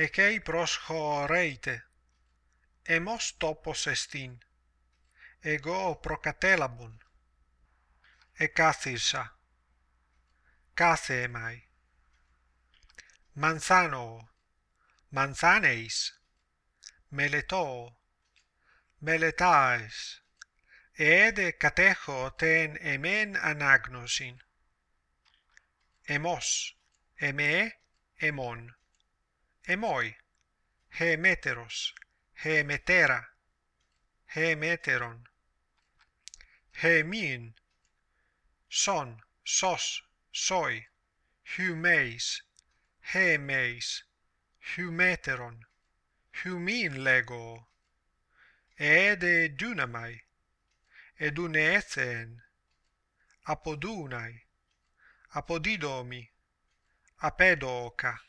εκει προσχωρεῖτε αιμος τόπος εστίν εγώ προκατέλαβον εκάθισα κάθεεμαι manzano manzaneis meleto meletais ede κατέχω ten emen anagnosin emos eme emon εμόι, χεμέτερος, χεμετέρα, χεμέτερον, χεμίν, σον, σος, σόι, χιουμέις, χεμέις, χιουμέτερον, χιουμίν λέγω, έδε δύναμαι, εδουνέθεν, αποδούναι, αποδίδομι, απέδοκα.